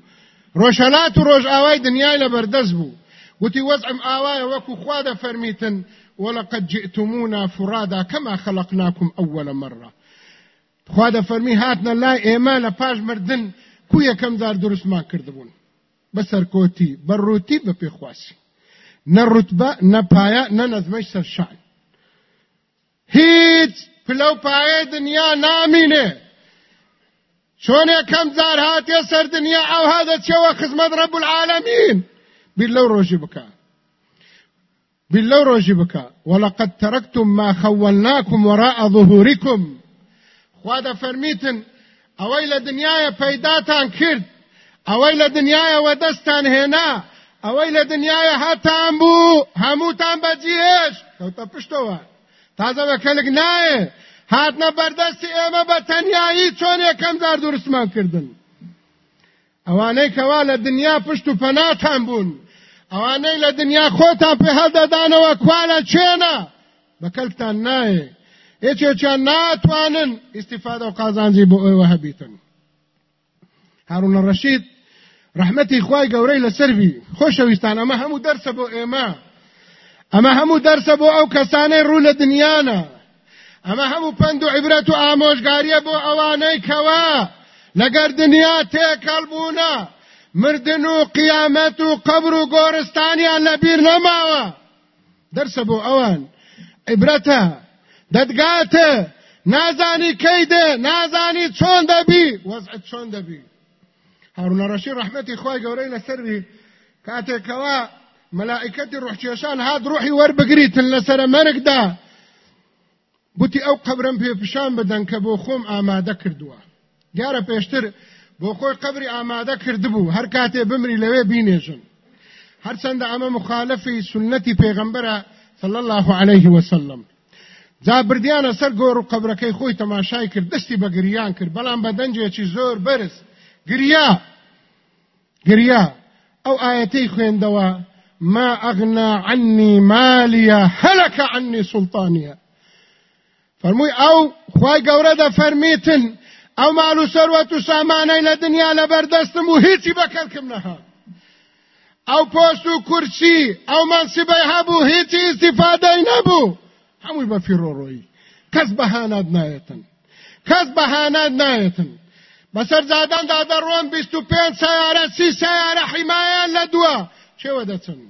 ڕۆژهلات و ڕۆژ ئاوای دنیای لە بەردەست بوو. وتی وەزعم ئاوایە وەکو خوا ولقد جئتمونا فرادا كما خلقناكم أول مرة. خوا دەفەرمی هاتنە لای ئێمە لە پاش مردن زار دروستمان کردبوون. بەسەر کۆتی بەڕووتی بە پێخواسی. نە ڕوتبە نە پایە نە نەزمەی سەرشان هیچ پلەو پایە دنیا نامینێ چۆنێ کەم جار هاتێ سەر دنیا؟ ئەو هادەچەوە خزمەت ڕەب العالمین؟ بیر لەو ڕۆژی بکە بیر لەو ڕۆژی بکە وەلقد تركتم ما خولناكم وراء ظهوركم. خوا دەفەرمیتن ئەوەی لە دنیاە پەیداتان کرد. ئەوەی لە دنیاەوە دەستان هێنا. ئەوەی لە دنیاە هاتان بوو. هەمووتان بەجیێش کەوتە پشتەوە تازە بە کەلک نایە. هاتنە بەردەستی ئێمە بە تەنیایی چۆن یەکەم زار درستمان کردن. ئەوانەی کەوا لە دنیا پشت و پەناتان بوون. ئەوانەی لە دنیا خۆتان پێ هەڵدەدانەوە کوانە چێنە؟ بەکەلتان نایە. هیچێکیان ناتوانن ئیسیفادە و قازانجی بۆ ئەوە هەبیتن. هارون ڕەشید ڕحمەتی خوای گەورەی لەسەروی خۆشەویستان ئەمە هەموو دەرسە بۆ ئێمە. ئەمە هەموو دەرسە بۆ ئەو کەسانەی ڕوو لە دنیاە ئەمە هەموو پند و عیبرەت و ئامۆژگاریە بۆ ئەوانەی کەوا. لەگەر دنیا تێکەڵ بوونە مردن و قیامەت و قبر و گۆرستانیان لەبیر نەماوە. دەرسە بۆ ئەوان. عیبرەتە دەدگاتە نازانی کەیدێ نازانی چۆن دەبی؟ وەزعت چۆن دەبی؟ هەڕونە ڕەشی ڕەحمەتی خۆی گەورەی لەسەروی کاتێکەوە مەلائکەتی ڕوحکێشان هات ڕوحی وەربگریتن مەرگدا گوتی ئەو قبرم پێ پیشان بدەن کە بۆ خۆم ئامادە کردووە دیارە پێشتر بۆ خۆی قبری ئامادە کردبوو هەر کاتێ بمری لەوێ بینێژن هەرچەندە ئەمە مخالفی سنەتی پێغەمبەرە صلى الله عليه وسلم. جا بردیانە سەر گۆڕ و قبرەکەی خۆی تەماشای کرد دەستی بە گریان کرد. بەڵام بە دەنجێکی زۆر بەرز گریا. گریا. ئەو ئاەتەی ما أغنى عني ماليا هلك عني سلطانيا فرمووی ئەو خی گەورە فەرمیتن ئەو ماڵ و سەروەت و سامانەی لە دنیا لە بەردەستم و هیچی بەکەرکم نەها. ئەو پۆست و کورسی ئەو مانسیبەی هەبوو هیچی ئیسیفادەی نەبوو. هەمووی بە فیرۆڕۆیی. کەس بەهانات نایەتن. کەس بەهانات نایەتن. بەسەر زاداندا دەڕۆن بیست و پێنج سیارە سی سیارە حیمایان لە دووە. چێوە دەچن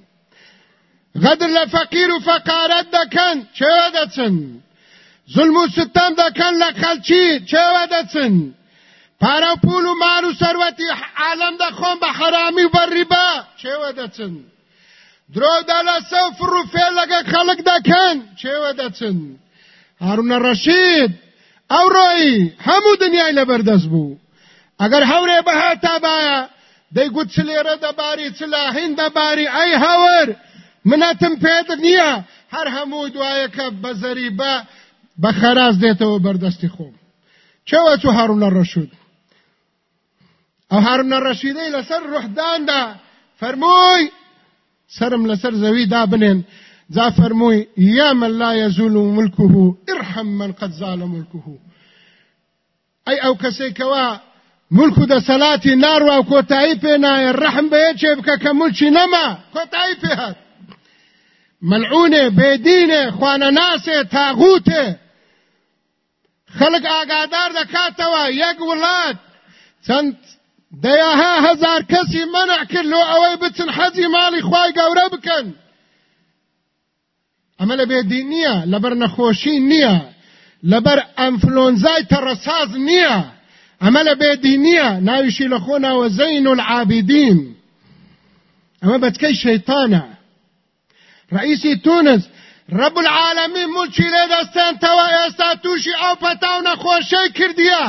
غەدر لە فەقیر و فەقارەت دەکەن چێوە دەچن ظلم و ستەم دەکەن لە خەلکی چێوە دەچن پارە و پول و مار و سەروەتی عالم دەخۆن بە حەرامی و بەڕیبا چێوە دەچن درۆدا لە سەو فڕوفێ لەگە خەڵک دەکەن چێوە دەچن هارونە ڕەشید ئەو ڕۆی هەموو دنیای لەبەردەست بوو ئەگەر هەورێ بەهاتا باە دەیگوت چ لێرە دەباری چ لا هین دەباری ئەی هەور منەتم پێت نییە. هەر هەموو دوایەکە بەزەری بە بە خەراز دێتەوە بەردەستی خۆم. چێوە چوو هەڕونە ڕەشود؟ ئەو هەرونە ڕەشیدەی لەسەر ڕحداندا فەرمووی سرم لەسەر زەوی دا بنێن جا فەرمووی یا من لا يزول ملكه ارحم من قد زال ملكه ئەی ئەو کەسێکەوە ملک و دەسەلاتی ناڕوا و کۆتایی پێ نایە ڕەحم بە یەکێ بکە کە ملکی نەما کۆتایی پێ هات مەلعونێ بێدینێ خوانە ناسێ تاغوتێ خەڵک ئاگادار دەکاتەوە یەک وڵات چەند دەیاها هەزار کەسی مەنع کرد لۆ ئەوەی بچن حەزی ماڵی خوای گەورە بکەن ئەمە لە بێدین نییە لەبەر نەخۆشی نییە لەبەر ئەنفلۆنزای تەڕەساز نییە ئەمە لە بێدین نییە ناویشی لە خۆناوە زەین العابدین. ئەمە بەچکەی شەیتانە. ڕئیسی تونس رب العالمین ملکی لێ دەستێنتەوە ئێستا تووشی ئەو پەتاو نەخۆشەی کردیە.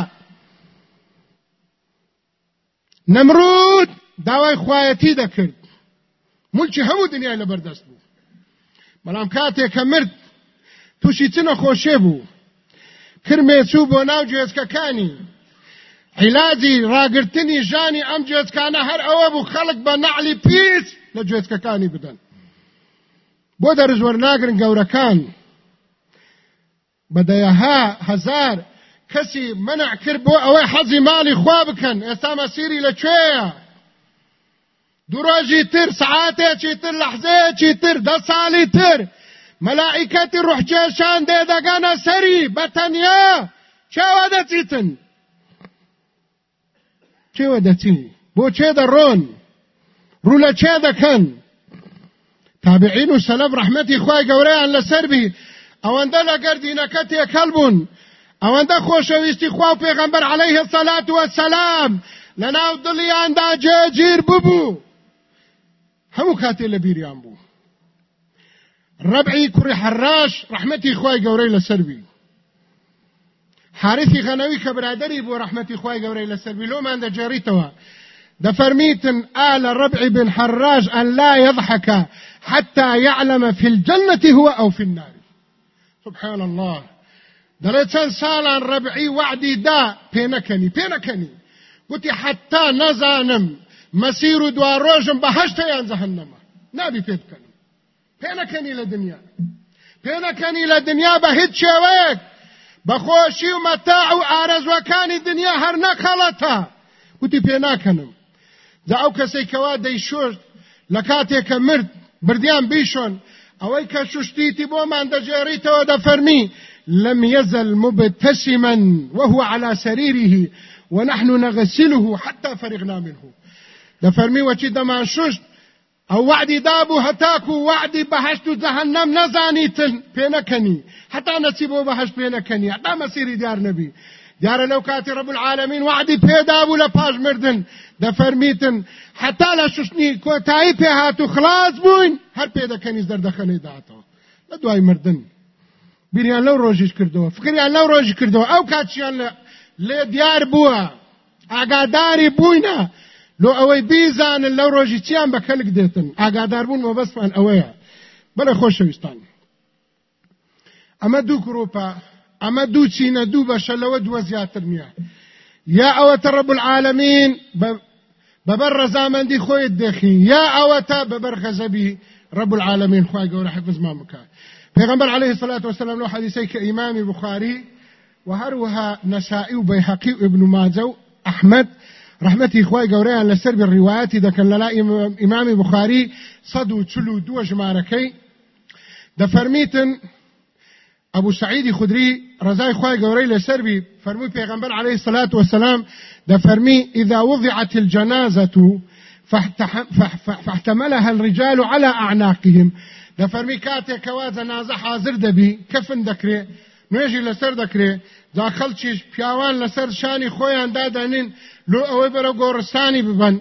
نەمرود داوای خوایەتی دەکرد. ملکی هەموو دنیای لەبەردەست بوو. بەڵام کاتێک کە مرد تووشی چ نەخۆشێ بوو؟ کرمێ چوو بۆ ناو گوێزکەکانی عیلاجی ڕاگررتنی ژانی ئەم گوێزکانە هەر ئەوە بوو خەڵک بە نعلی پیس لە گوێزکەکانی بدەن. بۆ دەرزوەرناگرن گەورەکان بەدەیەها هەزار کەسی منع کرد بۆ ئەوەی حەزی ماڵی خوا بکەن ئێستا مەسیری لەکوێیە دوڕۆژی تر سعاتێکی تر لەحزەیەکی تر دە ساڵی تر. مەلائیکەتی ڕوحکێشان دێدەگەنە سەری بەتەنیا. چاوە دەچیتن؟ چێوە دەچین؟ بۆ چێ دەڕۆن؟ ڕوو لە چێ دەکەن؟ تابعین و سەلەف ڕەحمەتی خوای گەورەیان لەسەر بی ئەوەندە لەگەر دینەکە تێکەڵ بوون. ئەوەندە خۆشەویستی خوا و پێغەمبەر عەلەیه السەلات وەسەلام لەناو دڵیاندا جێگیر ببوو. هەموو کاتێ لە بیریان بوو. ڕەبعی کوڕی حەراش ڕەحمەتی خوای گەورەی لەسەر بی حارثی غەنەوی کە برادری بوو ڕەحمەتی خوای گەورەی لەسەر بی لۆمان دەجێڕیتەوە دفرميتن آل ربع بن حراج أن لا يضحك حتى يعلم في الجنة هو أو في النار. سبحان الله. دريتن سالا ربعي وعدي دا بينكني بينكني قلت حتى نزانم مسير دوار روجم بهشت يان جهنم نابي بيبكني بينكني لدنيا بينكني لدنيا بهد شويك بخوشي ومتاع وآرز وكان الدنيا هر نخلتها قلت بينكنم دا ئەو کەسێکەوە دەیشۆرد لە کاتێککە مرد بردیان بیشۆن ئەوەی کە شوشتیتی بۆمان دەجێڕیتەوە دەفەرمی لم يزل مبتسما وهو على سريره ونحن نغسله حتى فرغنا منه. دفرمي وچی دمان ششت أو وعدی دابو هتاکو وعدی بهشت جهنم نزانیتن پینکنی حتی نصیبو بهشت پینکنی حتی مسیری دیار نبی دیارە لەو کاتی ڕب العالمین وعدی پێدا بوو لە پاش مردن. دەفەرمیتن حتا لە شوشتنی کۆتایی پێ هات و خلاص بووین هەر پێ دەکەنیز دەردەخەنەی داتەوە لە مردن. بیریان لەو ڕۆژیش کردەوە فکریان لەو ڕۆژی کردەوە ئەو کاتچیان لێ دیار بووە ئاگاداری بووینە لۆ ئەوەی بیزانن لەو ڕۆژی چیان بە کەلک دێتن ئاگادار بوون مەبەستمان ئەوەیە بەڵێ خۆشەویستان ئەمە دوو گرۆپە ئەمە دوو چینە دوو بەشە لەوە دووە زیاتر نییە یا ئەوەتە ڕەب العالمین بەبەر ڕەزامەندی خۆیت دێخی یا ئەوەتە بەبەر غەزەبی رب العالمين خواهي قول حفظ ما مكان پیغمبر عليه الصلاة والسلام لو حديثي كإمام بخاري وهروها نسائي وبيحقي وابن ماجه أحمد رحمتي خواهي قوريها لسر بالروايات. إذا كان لا إمام بخاري صدو تشلو دو جماركي. دفرميتن أبو سعيد خدري رضاي خواهي قوري لسربي فرمي پیغمبر عليه الصلاة والسلام. دفرمي إذا وضعت الجنازة فاحتملها الرجال على أعناقهم. دفرمي كاتي كواز نازە حاضر دەبی کەفن دەکرێ نوێژی لەسەر دەکرێ دا خەڵکیش پیاوان لەسەر شانی خۆیان دادانین لۆ ئەوەی بەرە گۆڕستانی ببن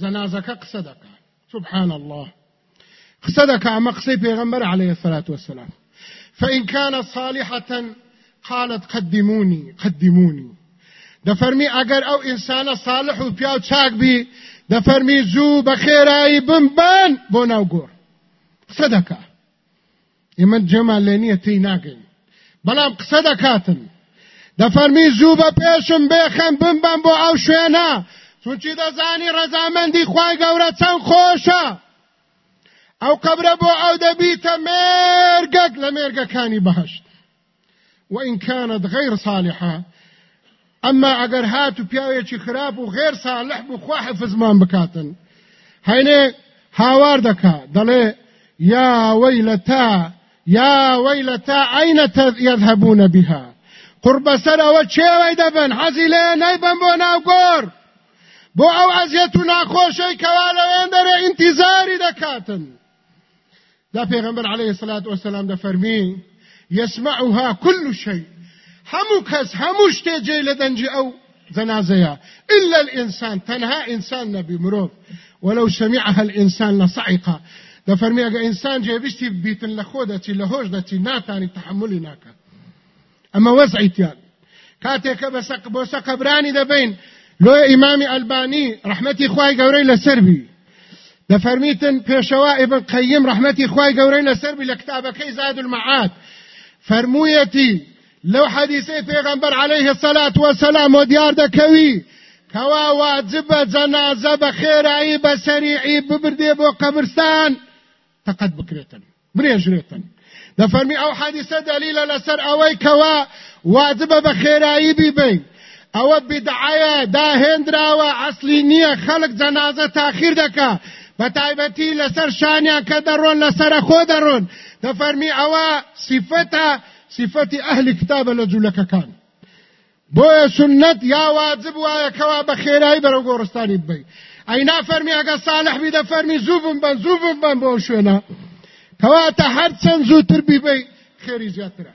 جەنازەکە قسە دەکات سبحان الله قسە دەکات ئەمە قسەی عليه الصلاة والسلام فإن كانت صالحة قالت قدموني قدموني. دەفەرمی ئەگەر ئەو ئینسانە ساڵح و پیا و چاک بی دەفەرمی زوو بە خێرایی بمبان بۆ ناو گۆڕ. قسە دەکا. ئێمە جەمان لێ نییە تی ناگەین. بەڵام دەفەرمی زوو بە پێشم بێخەم بمبان بۆ ئەو شوێنە. چونچی دەزانی ڕەزامەندی خوای گەورە چەند خۆشە. ئەو قبرە بۆ ئەو دەبیتە مێرگەک لە مێرگەکانی بەهشت. وإن كانت غير صالحة. ئەمما ئەگەر هات و پیاوێکی خراپ و غێر ساڵح بوو خوا حفزمان بکاتن. هەینێ هاوار دەکا. دەڵێ یا وەیلەتا یا وەیلەتا ئەینە یەذهبونە بها؟ قوربە سەر ئەوە چێوەی دەبن حەزی لێ نەیبن بۆ ناوگۆر بۆ ئەو ئەزیەت و ناخۆشەی کەوا لەوێن دەرێ ئینتیزاری دەکاتن. دا پێغەمبەر عليه الصلاة والسلام دەفەرمی يسمعها كل شيء همو کەس هەموو شتێجێ لە دەنجی ئەو جەنازەیە. إلا الإنسان تنها إنسان نبي مرۆڤ. ولو سمعها الإنسان لصعقا دەفەرمی ئەگە ئینسان جێبیستی بیتن لە خۆ دەچی لە هۆش دەچی تحملی ناکات. ئەمە وەزعیتیان کاتێکە بۆ سەقەبرانی دەبین لۆی ئیمامی ئەلبانی ڕحمەتی خوای گەورەی لەسەربی دەفەرمیتن پێشەوە ئێبن قەیم ڕحمەتی خوای گەورەی لەسەربی لە کتابەکەی زاد المعاد. فەرموویەتی لو حديثي پیغمبر عليه الصلاة والسلام و دیار دکوی کوا واجب جنازه بخیرایی بسریعی ببردی بو قبرستان. تقد بكريتن بريجريتن ده فرمي أو حديثه دليل لسر اوي كوا واجب بخيرایی بي بي أو بدعايه دا هندراوه اصلي نيه خلق جنازه تاخير دکا بتایبتی لسر شانیا کدرون لسر خودرون ده فرمي أو صفته صفة أهل كتاب لجولك كان بۆیە سنت یا واجب وایە کەوا بە خێرایی بەرە گۆڕستانی ببی ئەینا فەرمی ئەگە ساڵح بی دە فەرمی زوو بن زوو بن بۆ شوێنە. کەواتە هەر چەند زووتر بیبی خێری زیاترە.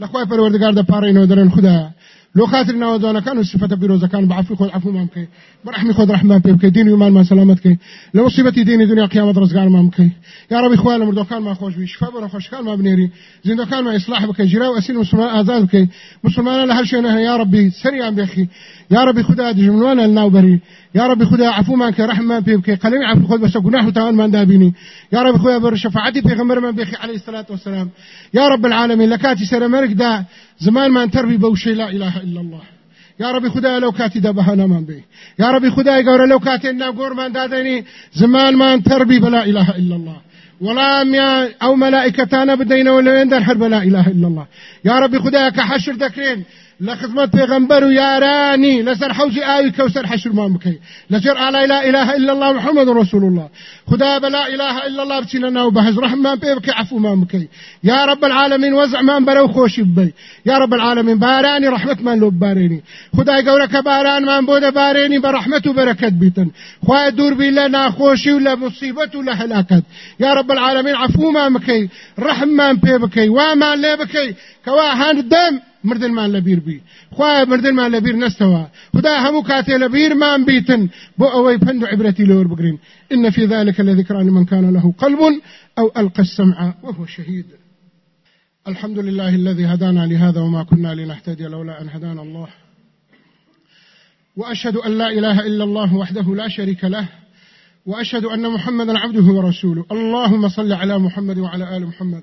لەخوای پەروەردگار دەپارڕینەوە دەرن خوددایە لو خاطر ناوەدانەکان و سفەتە بیرۆزەکان بەعفی خۆ عفومان بکەی. بەرحمی خۆ ڕحمان پێ بکەی. دین و ایمانمان سەلامت بکەی. لە مصیبەتی دینی دنیا قیامەت ڕزگارمان بکەی. یا ربی خوا لە مردەکانمان خۆش بی. شفا بەرە خۆشکانمان بنێری. زیندەکانمان ئیسلاح بکەی. جرا و ئەسین مسلمان ئازاد بکەی. مسلمانان لە هەر شوێنە هەیە یا ربی سەریان بێخی. یا ربی خدا دژمنوانە لەناوبەری يا رب خدا عفو که رحم پی بکەی قەلەمی عفو خۆت بەسە گوناح و تاوانمان دابینی یا رب خدا بەر شفاعتی پێغەمبەرمان بێخی عليه الصلاة والسلام. يا رب العالمين لكاتي سەرەمەرگدا زمانمان تەربی بەو لا إله إلا الله. يا ربي خدا لو كاتي دبهنا من بي يا ربي خدا يقول لو كاتي نقور من دادني زمان ما تربي بلا إله إلا الله. ولا أو ملائكتانا بدينا ولا يندر حرب لا إله إلا الله. يا ربي خدا كحشر ذكرين لخدمت پیغمبر و یارانی لسر حوز آوی کوسر حشر ما لسر آلا لا إله إلا الله محمد رسول الله. خدا بلا إله إلا الله بچی لنا و بحز رحم بي بکی عفو ما بکی يا رب العالمين وزع من برو خوش بي يا رب العالمين باراني رحمت من لو باريني خدا يقولك باران من بود باريني برحمت و بركت بيتن خواه دور بي لنا خوشي ولا مصيبت ولا هلاكت يا رب العالمين عفو ما بکی رحم من بي بکی وما لي بکی كوا هندم مردنمان لەبیر بی. خوایە مردنمان لەبیر نستەوە خدا هەموو کاتێ لەبیرمان بیتن. بۆ ئەوەی پند و عبرەتی لەوەر بگرین. إن في ذلك لذكرى لمن كان له قلب أو ألقى السمع وهو شهيد الحمد لله الذي هدانا لهذا وما كنا لنهتدي لولا أن هدانا الله. وأشهد أن لا إله إلا الله وحده لا شريك له. وأشهد أن محمدا عبده ورسوله. اللهم صل على محمد وعلى آل محمد.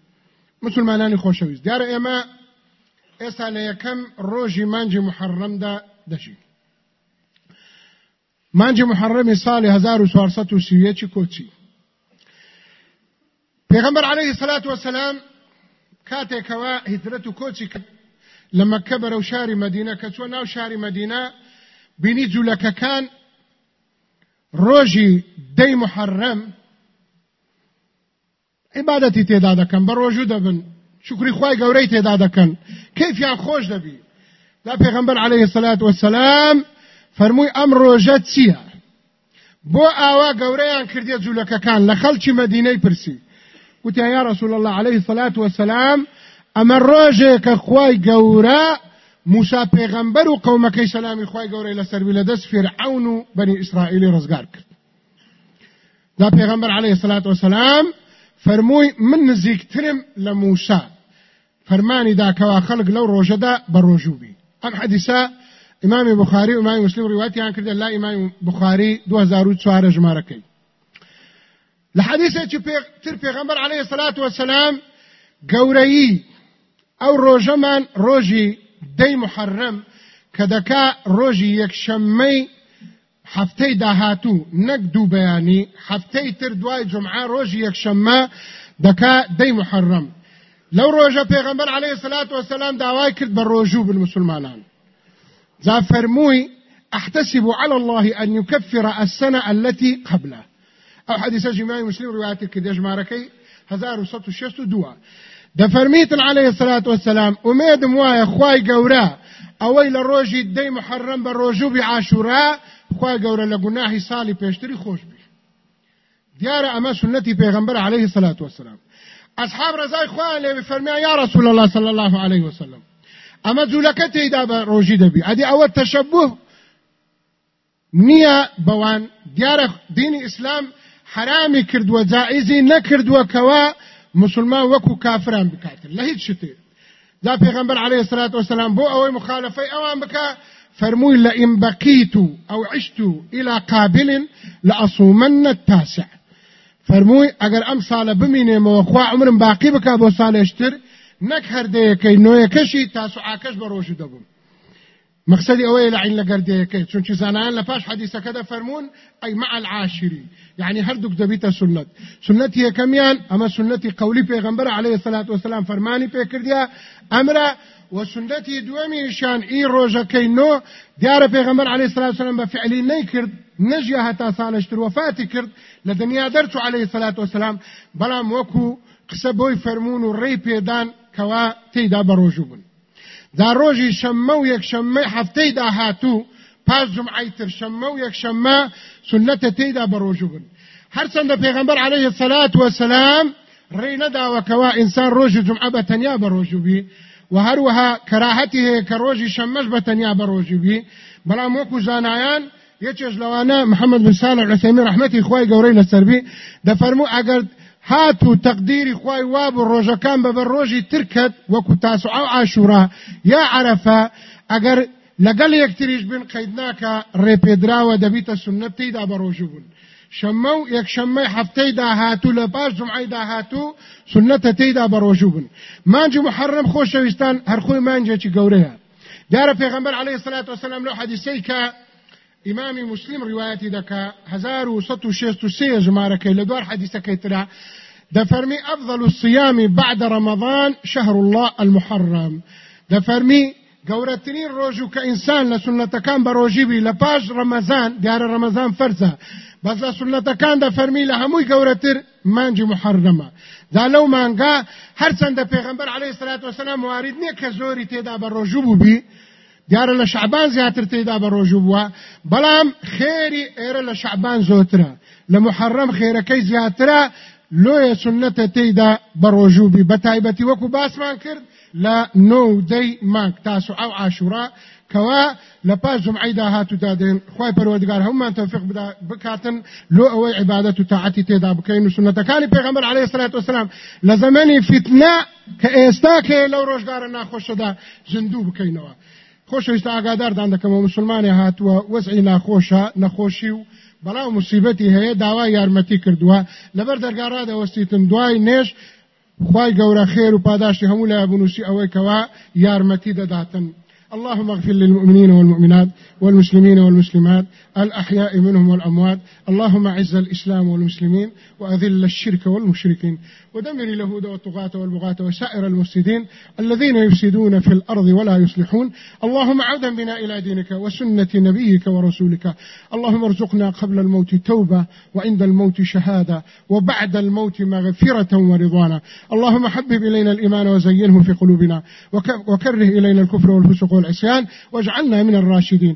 مسلمانانی خۆشەویست. دیارە ئێمە ئێستا لە یەکەم ڕۆژی مانجی محەڕەمدا دەژین مانجی محەڕەمی ساڵی 1930 کۆچی. پێغەمبەر عليه الصلاة والسلام کاتێکەوە هیترەت و کۆچی لە مەکە بەرەو شاری مدینە کە ناو شاری مدینە بینی جوولەکەکان ڕۆژی دەی محەڕەم عیبادەتی تێدا دەکەن بە ڕۆژوو دەبن. شکری خی گەورەی تێدا دەکەن. کەیفیان خۆش دەبی. لا پێغمبەر عليه الصلاة والسلام فەرمووی ئەم ڕۆژە چییە؟ بۆ ئاوا گەورەیان کردێ جوولەکەکان لە خەڵکی مدینەی پرسی. وتیان یا رسول الله عليه الصلاة والسلام ئەمە ڕۆژێکە خی گەورە موسا پێغەمبەر و سەلامی خی گەورەی لەسەروی لە دەست فرعون ئیسرائیلی ڕزگار کرد. دا پێغەمبەر عليه الصلاة والسلام فەرمووی من نزیکترم لە موسا فەرمانی داکەوا خەڵک لەو ڕۆژەدا بە ڕۆژوو بی. ئەم حەدیسە ئیمامی بخاری و ئیمامی مسلم ڕیواتیان کردە لا ئیمامی بخاری 2004 ژمارەکەی. لە حەدیثێکی تر پێغەمبەر عليه الصلاة والسلام گەورەیی ئەو ڕۆژەمان ڕۆژی دەی محەرەم کە دەکا ڕۆژی یەکشەممەی هەفتەی داهاتوو نەک دوو بەیانی هەفتەی تر دوای جمعە ڕۆژی یەکشەممە دەکا دەی محەڕەم لەو ڕۆژە پێغەمبەر عليه الصلاة والسلام داوای کرد بە ڕۆژوو بن مسلمانان. جا أحتسب على الله أن يكفر السنة التي قبله أو حديث جماعي مسلم رواية كده جماركي هزار وسط وشست دوا ده فرميت عليه الصلاة والسلام أميد موايا خواي قورا أوي لروجي دي محرم بروجو بعاشوراء خی گەورە لە گوناهی ساڵی پێشتری خۆش بی دیارە ئەمە سنەتی پێغمبەر عليه الصلاة والسلام. أصحاب رزاي خوان لێ فرمیا یا رسول الله صلى الله عليه وسلم ئەمە جوولەکە تێیدا بە ڕۆژی دەبی. ئەدی ئەوە تەشەبوه نییە بەوان. دیارە دینی ئیسلام حرامی کردووە جائزی نەکردووە کەوا مسلمان وەکو کافران بکاتن. لە هیچ شتێ. دا پێغمبەر عليه الصلاة والسلام بۆ ئەوەی مخالفەی ئەوان بکە فرموي لئن بقيت أو عشت إلى قابل لأصومن التاسع. فرموي اگر ام سال بمینه وخوا عمر باقی بکا بو سال اشتر نک هر دی کی نو کشی تاسو عاکش بروش دبم مقصدي اوي لعين لقردي كي چونچ زانان لفاش حديثة كده فرمون اي مع العاشري يعني هردوك دبيتا سنت. سنتي كميان اما سنتي قولي پیغمبر عليه الصلاة والسلام فرماني پیکردیا امره وسنتي دوامي شان إي روجكي نو ديار پیغمبر عليه الصلاة والسلام بفعلي نيكرد نجي هتا سالشتر وفاتي كرد لدنيا درتو عليه الصلاة والسلام. بلا موكو قسبوي فرمون وري بيدان كوا تيدا بروجوبن دا ڕۆژی شەممە و یەکشەممە هەفتەی داهاتوو پاش جمعی تر شەممە و یەکشەممە سنەتە تێدا بەڕۆژوو بن. هەرچەندە پێغەمبەر عليه الصلاة والسلام ڕێ نەداوەکەوە ئینسان ڕۆژی جمعە بە تەنیا بەڕۆژوو بی و هەروەها کەراهەتی هەیە کە ڕۆژی شەممەش بە تەنیا بەڕۆژی بی بەڵام وەکو زانایان یەکێش لەوانە محەممەد بن ساڵ عثەیمی ڕحمەتی خوای گەورەی لەسەربی دەفەرموو ئەگەر هاتو تقديري خواي واب ڕۆژەکان بە بە ڕۆژی ترکت وەکو تاسوع و عاشورا. یا عرفە ئەگەر لەگەڵ یەکتریش بن قەیدناکە ڕێپێدراوە دەبیتە سنت تێدا بە ڕۆژوو بوون شەمە و یەکشەممەی هەفتەی داهاتوو لە پاش جمعی داهاتوو سنەتە تێدا بە ڕۆژوو بن. مانجی محرم خۆشەویستان هەرخۆی مانجێکی گەورەیە. دیارە پێغمبەر عليه الصلاة والسلام لو حدیثەی کە امام مسلم روایتی دکا 1163 جماركي لدوار حديثك ترى دفرمي افضل الصيام بعد رمضان شهر الله المحرم. دفرمي گەورەترین ڕۆژ و کە ئینسان لە سنەتەکان بە ڕۆژیبی لە پاش بەس لە سنەتەکان دە فەرمی لە هەمووی گەورەتر مانجی محرمە دا لەو مانگا هەرچەندە پێغمبەر عليه الصلاة والسلام وارد نییە کە زۆری تێدا بە ڕۆژوو بوو بی دیارە لە شعبان زیاتر تێدا بە ڕۆژوو بووە بەڵام خێری ئێرە لە شعبان زۆترە. لە محرم خێرەکەی زیاترە لۆیە سنەتە تێدا بە ڕۆژووبی بە تایبەتی وەکو باسمان کرد لە نۆ دەی مانگ تاسو ئەو عاشورا کەوا لە پاش جمعیدا هاتو دادێن خی پەروەردگار هەمومان تەوفیق بکاتن. لۆ ئەوەی عیبادەت و تاعەتی تێدا بکەین و سنەتەکانی پێغەمبەر عەلەیهی سەلات وسلام لە زەمەنی فتنە کە ئێستا کە لەو ڕۆژگارە ناخۆشەدا زندوو بکەینەوە. خۆشەویستە ئاگاداردان دەکەمەوە مسلمانی هاتووە. وەزعی ناخۆشە نەخۆشی و بەڵاو مصیبەتی هەیە داوای یارمەتی کردووە. لەبەر دەرگارا دەوەستیتن دوای نێش خی گەورە خێر و پاداشتی هەموو لە بنووسی ئەوەی کەوا یارمەتی دەداتن. اللهم اغفر للمؤمنين والمؤمنات والمسلمين والمسلمات الأحياء منهم والأموات. اللهم عز الإسلام والمسلمين وأذل الشرك والمشركين. ودمر اليهود والطغاة والبغاة وسائر المفسدين الذين يفسدون في الأرض ولا يصلحون. اللهم عودا بنا إلى دينك وسنة نبيك ورسولك. اللهم ارزقنا قبل الموت توبة وعند الموت شهادة وبعد الموت مغفرة ورضوانا. اللهم حبب إلينا الإيمان وزينه في قلوبنا. وكره إلينا الكفر والفسق والعصيان. واجعلنا من الراشدين.